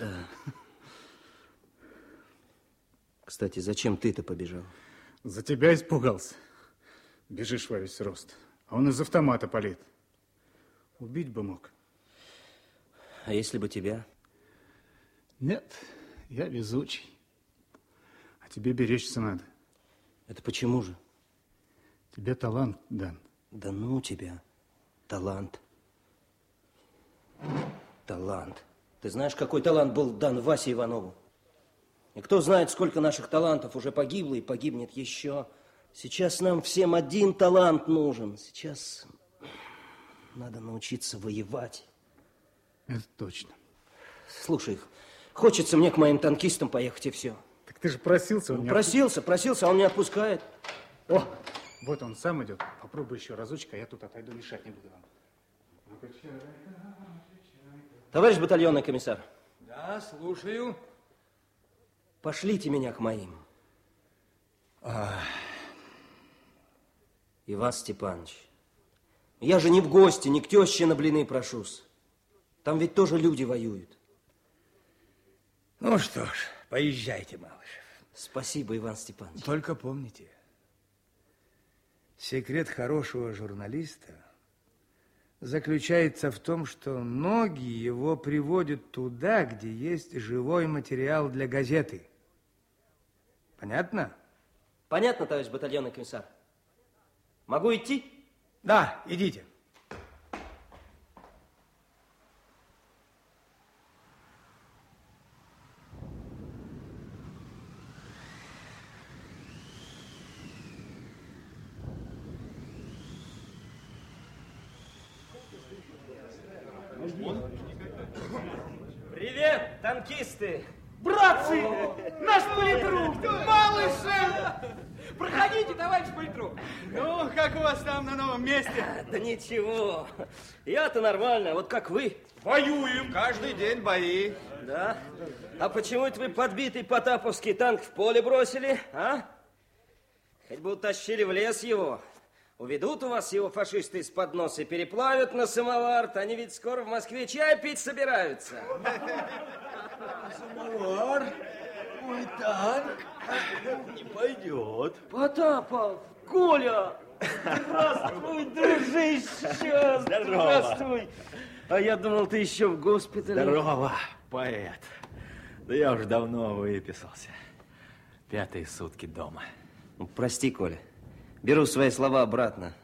Да. Кстати, зачем ты-то побежал? За тебя испугался. Бежишь во весь рост. А он из автомата палит. Убить бы мог. А если бы тебя? Нет, я везучий. А тебе беречься надо. Это почему же? Тебе талант дан. Да ну тебя. Талант. Талант. Ты знаешь, какой талант был дан Васе Иванову? И кто знает, сколько наших талантов уже погибло и погибнет еще. Сейчас нам всем один талант нужен. Сейчас надо научиться воевать. Это точно. Слушай, хочется мне к моим танкистам поехать и все. Так ты же просился, он ну, Просился, просился, а он не отпускает. О, вот он сам идет. Попробуй еще разочек, а я тут отойду, мешать не буду вам. Товарищ батальонный комиссар. Да, слушаю. Пошлите меня к моим. А... Иван Степанович, я же не в гости, не к теще на блины прошусь. Там ведь тоже люди воюют. Ну что ж, поезжайте, Малышев. Спасибо, Иван Степанович. Только помните, секрет хорошего журналиста заключается в том, что ноги его приводят туда, где есть живой материал для газеты. Понятно? Понятно, товарищ батальонный комиссар. Могу идти? Да, идите. Привет, танкисты! Братцы! Наш политрук! Малышев! Проходите, товарищ политрук. Ну, как у вас там на новом месте? Да ничего. Я-то нормально, вот как вы. Воюем. Каждый день бои. Да? А почему это вы подбитый потаповский танк в поле бросили, а? Хоть бы утащили в лес его. Уведут у вас его фашисты из-под носа и переплавят на самовар. Они ведь скоро в Москве чай пить собираются. Самовар? Мой танк? Не пойдет. Потапов, Коля! Здравствуй, дружище! Здравствуй! А я думал, ты еще в госпитале. Здорово, поэт. Да я уже давно выписался. Пятые сутки дома. Ну, прости, Коля. Беру свои слова обратно.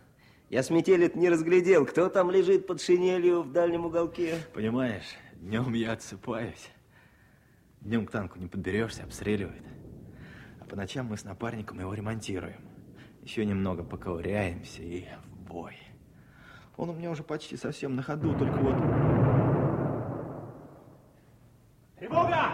Я с метелит не разглядел, кто там лежит под шинелью в дальнем уголке. Понимаешь, днем я отсыпаюсь. Днем к танку не подберешься, обстреливает. А по ночам мы с напарником его ремонтируем. Еще немного поковыряемся и в бой. Он у меня уже почти совсем на ходу, только вот... Тревога!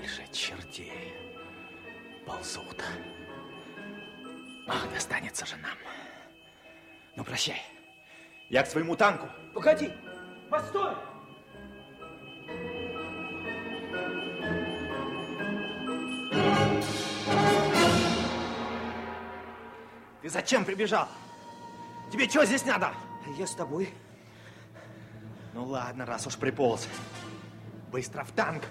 Больше чертей. Ползут. Ах, достанется же нам. Ну, прощай. Я к своему танку. Погоди! Постой! Ты зачем прибежал? Тебе что здесь надо? Я с тобой. Ну ладно, раз уж приполз. Быстро в танк.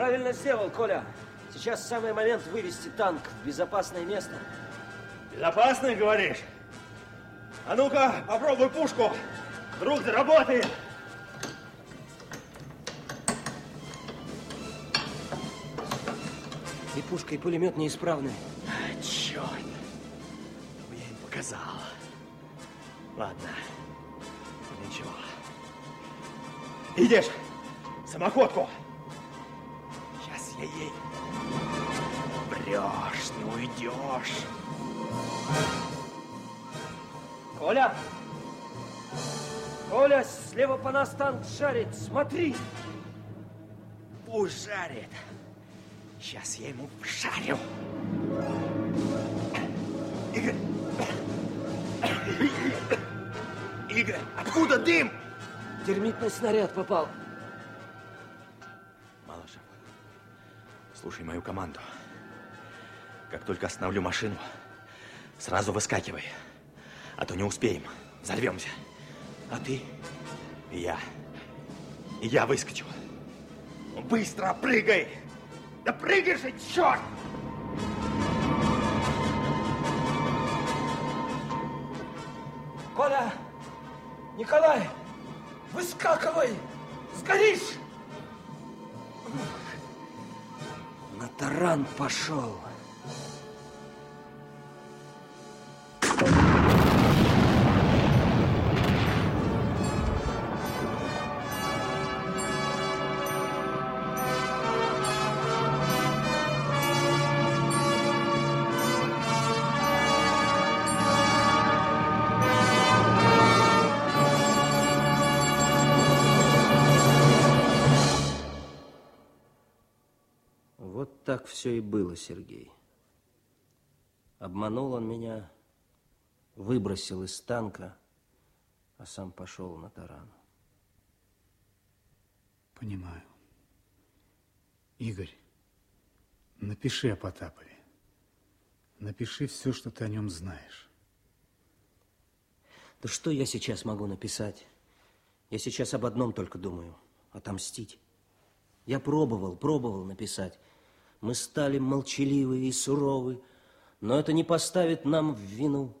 Правильно сделал, Коля. Сейчас самый момент вывести танк в безопасное место. Безопасный, говоришь? А ну-ка, попробуй пушку. Вдруг заработает. И пушка, и пулемет неисправны. А, черт. Ну, я им показал. Ладно. Ничего. Идешь? Самоходку. Сейчас я ей... Врешь, не уйдешь. Коля! Коля, слева по нас танк жарит, смотри! Пусть жарит. Сейчас я ему вшарю. Игорь! Игорь, откуда дым? Термитный снаряд попал. Слушай мою команду. Как только остановлю машину, сразу выскакивай. А то не успеем, взорвемся. А ты я. Я выскочу. Быстро прыгай! Да прыгай же, черт! Коля! Николай! Выскакивай! Сгоришь! Таран пошел. Все и было, Сергей. Обманул он меня, выбросил из танка, а сам пошел на таран. Понимаю. Игорь, напиши о Потапове. Напиши все, что ты о нем знаешь. Да что я сейчас могу написать? Я сейчас об одном только думаю. Отомстить. Я пробовал, пробовал написать. Мы стали молчаливы и суровы, но это не поставит нам в вину.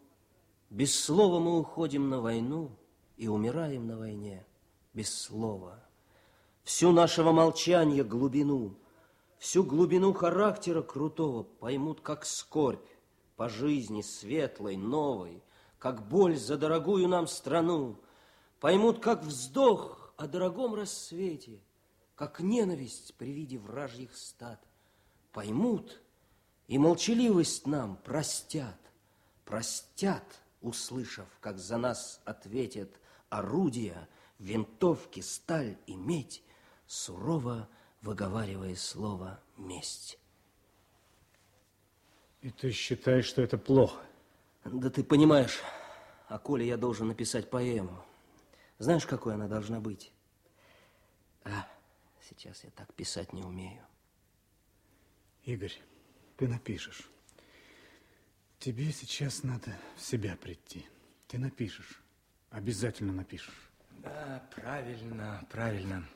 Без слова мы уходим на войну и умираем на войне. Без слова. Всю нашего молчания глубину, всю глубину характера крутого поймут как скорбь по жизни светлой, новой, как боль за дорогую нам страну, поймут как вздох о дорогом рассвете, как ненависть при виде вражьих стад поймут и молчаливость нам простят, простят, услышав, как за нас ответят орудия, винтовки, сталь и медь, сурово выговаривая слово «месть». И ты считаешь, что это плохо? Да ты понимаешь, о Коле я должен написать поэму. Знаешь, какой она должна быть? А, сейчас я так писать не умею. Игорь, ты напишешь. Тебе сейчас надо в себя прийти. Ты напишешь. Обязательно напишешь. Да, правильно, правильно.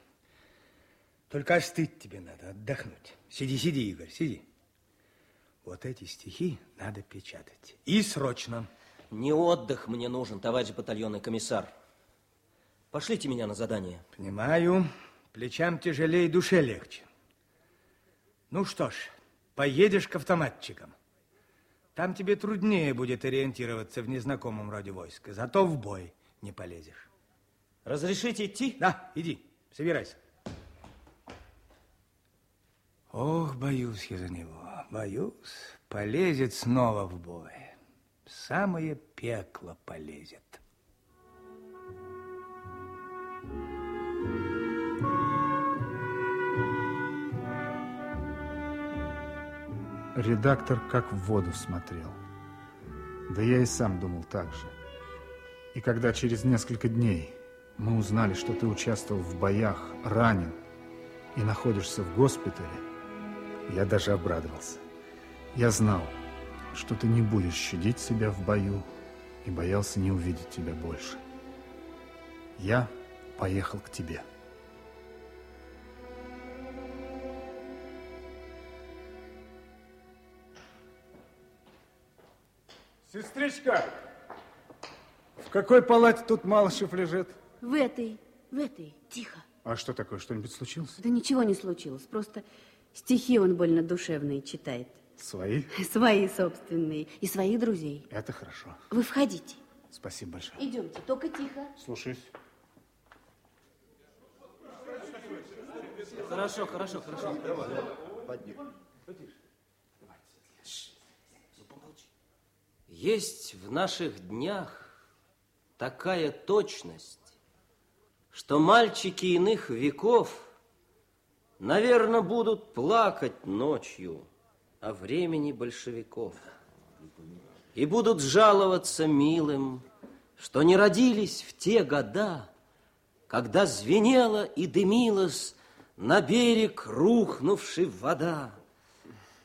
Только остыть тебе надо, отдохнуть. Сиди, сиди, Игорь, сиди. Вот эти стихи надо печатать. И срочно. Не отдых мне нужен, товарищ батальонный комиссар. Пошлите меня на задание. Понимаю. Плечам тяжелее, душе легче. Ну что ж, поедешь к автоматчикам. Там тебе труднее будет ориентироваться в незнакомом роде войска, зато в бой не полезешь. Разрешите идти? Да, иди, собирайся. Ох, боюсь я за него, боюсь. Полезет снова в бой. В самое пекло полезет. Редактор как в воду смотрел. Да я и сам думал так же. И когда через несколько дней мы узнали, что ты участвовал в боях, ранен и находишься в госпитале, я даже обрадовался. Я знал, что ты не будешь щадить себя в бою и боялся не увидеть тебя больше. Я поехал к тебе. Сестричка, в какой палате тут Малышев лежит? В этой, в этой, тихо. А что такое, что-нибудь случилось? Да ничего не случилось, просто стихи он больно душевные читает. Свои? Свои собственные и своих друзей. Это хорошо. Вы входите. Спасибо большое. Идемте, только тихо. Слушаюсь. Хорошо, хорошо, хорошо. Есть в наших днях такая точность, что мальчики иных веков Наверное, будут плакать ночью о времени большевиков. И будут жаловаться милым, что не родились в те года, когда звенела и дымилась на берег рухнувшей вода.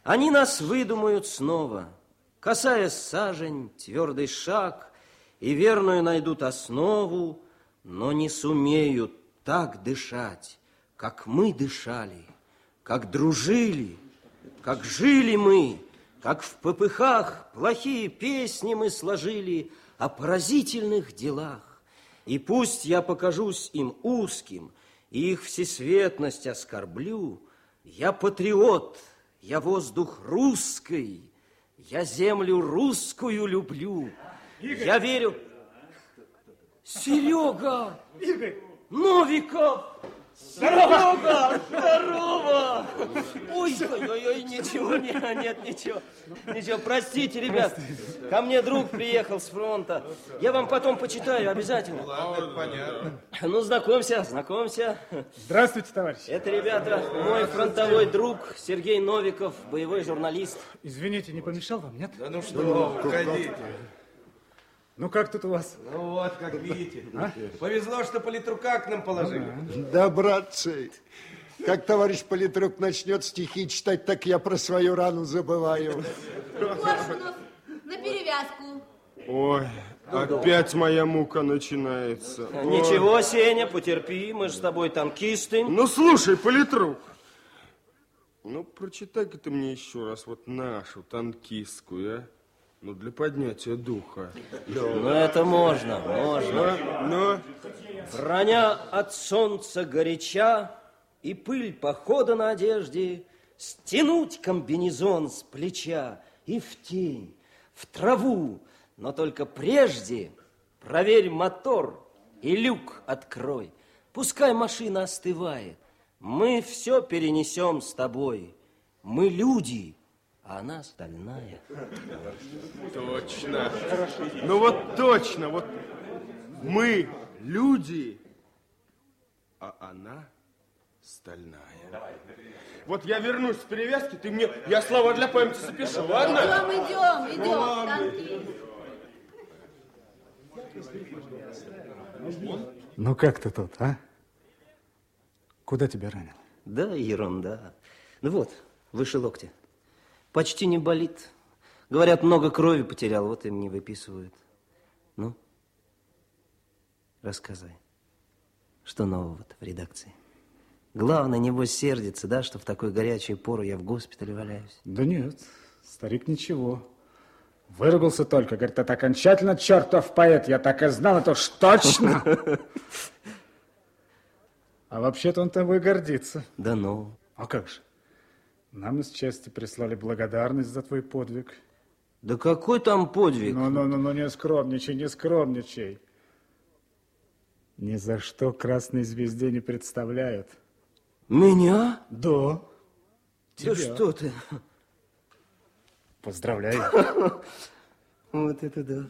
Они нас выдумают снова, касаясь сажень, твердый шаг, и верную найдут основу, но не сумеют так дышать, как мы дышали, как дружили, как жили мы, как в попыхах плохие песни мы сложили о поразительных делах. И пусть я покажусь им узким, и их всесветность оскорблю, я патриот, я воздух русский, я землю русскую люблю. Игорь. Я верю... Серега! Игорь! Новиков! Здорово! Здорово! Ой, ой, ой, ой, ничего, нет, нет, ничего. Ничего, простите, ребят. Ко мне друг приехал с фронта. Я вам потом почитаю обязательно. Ладно, понятно. Ну, знакомься, знакомься. Здравствуйте, товарищ. Это, ребята, мой фронтовой друг Сергей Новиков, боевой журналист. Извините, не помешал вам, нет? Да ну что, выходите. Ну, как тут у вас? Ну вот, как видите. Повезло, что политрука к нам положили. Да, братцы, как товарищ политрук начнет стихи читать, так я про свою рану забываю. Коршунов, на перевязку. Ой, опять моя мука начинается. Ой. Ничего, Сеня, потерпи, мы же с тобой танкисты. Ну, слушай, политрук, ну, прочитай-ка ты мне еще раз вот нашу танкистскую, а? Ну, для поднятия духа. Ну, это можно, можно. Ну, Броня от солнца горяча, и пыль похода на одежде, стянуть комбинезон с плеча и в тень, в траву, но только прежде проверь мотор и люк открой. Пускай машина остывает, мы все перенесем с тобой. Мы люди, а она стальная. точно. Ну, вот точно, вот мы люди, а она стальная. Вот я вернусь с перевязки, ты мне, я слова для памяти запишу, ладно? Идем, идем, идем, танки. Ну, как ты тут, а? Куда тебя ранил? Да, ерунда. Ну вот, выше локтя. Почти не болит. Говорят, много крови потерял, вот им не выписывают. Ну, рассказывай, что нового-то в редакции? Главное, небось, сердится, да, что в такой горячую пору я в госпитале валяюсь. Да нет, старик ничего. Выругался только, говорит, это окончательно чертов поэт. Я так и знал, это уж точно. А вообще-то он тобой гордится. Да ну. А как же? Нам из части прислали благодарность за твой подвиг. Да какой там подвиг? Ну-ну-ну, не скромничай, не скромничай. Ни за что Красной Звезде не представляют. Меня? Да. Да Тебя. что ты? Поздравляю. Вот это да.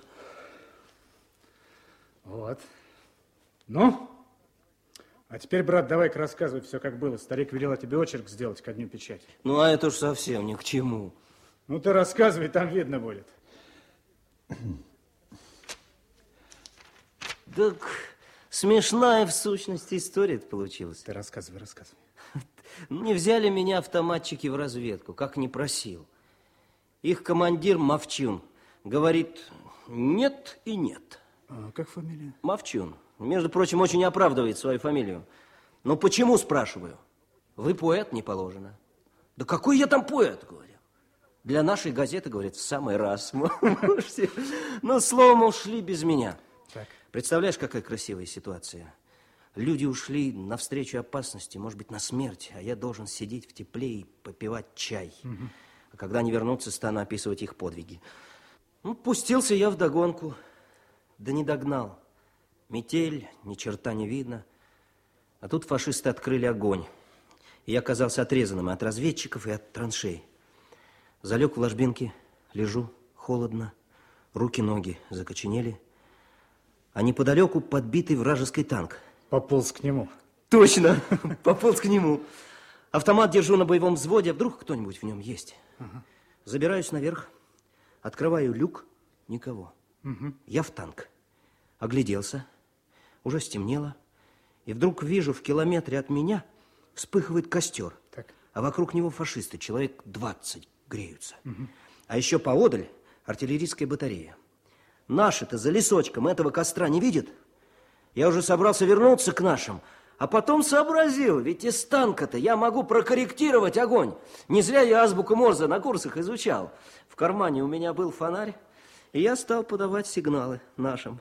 Вот. Ну, а теперь, брат, давай-ка рассказывай все, как было. Старик велел тебе очерк сделать ко дню печати. Ну, а это уж совсем ни к чему. Ну, ты рассказывай, там видно будет. Так смешная в сущности история получилась. Ты рассказывай, рассказывай. Не взяли меня автоматчики в разведку, как не просил. Их командир Мовчун говорит, нет и нет. А как фамилия? Мовчун. Между прочим, очень оправдывает свою фамилию. Но почему, спрашиваю? Вы поэт, не положено. Да какой я там поэт, говорю. Для нашей газеты, говорит, в самый раз. Но словом ушли без меня. Так. Представляешь, какая красивая ситуация? Люди ушли навстречу опасности, может быть, на смерть, а я должен сидеть в тепле и попивать чай. А когда они вернутся, стану описывать их подвиги. Ну, пустился я в догонку, да не догнал. Метель, ни черта не видно. А тут фашисты открыли огонь. И я оказался отрезанным и от разведчиков, и от траншей. Залег в ложбинке, лежу, холодно, руки-ноги закоченели. А неподалеку подбитый вражеский танк. Пополз к нему. Точно, пополз к нему. Автомат держу на боевом взводе, а вдруг кто-нибудь в нем есть. Забираюсь наверх, открываю люк, никого. Я в танк. Огляделся, уже стемнело, и вдруг вижу, в километре от меня вспыхивает костер, Так. а вокруг него фашисты, человек 20 греются. А еще поодаль артиллерийская батарея. Наши-то за лесочком этого костра не видят. Я уже собрался вернуться к нашим, а потом сообразил, ведь из танка-то я могу прокорректировать огонь. Не зря я азбуку Морзе на курсах изучал. В кармане у меня был фонарь, и я стал подавать сигналы нашим.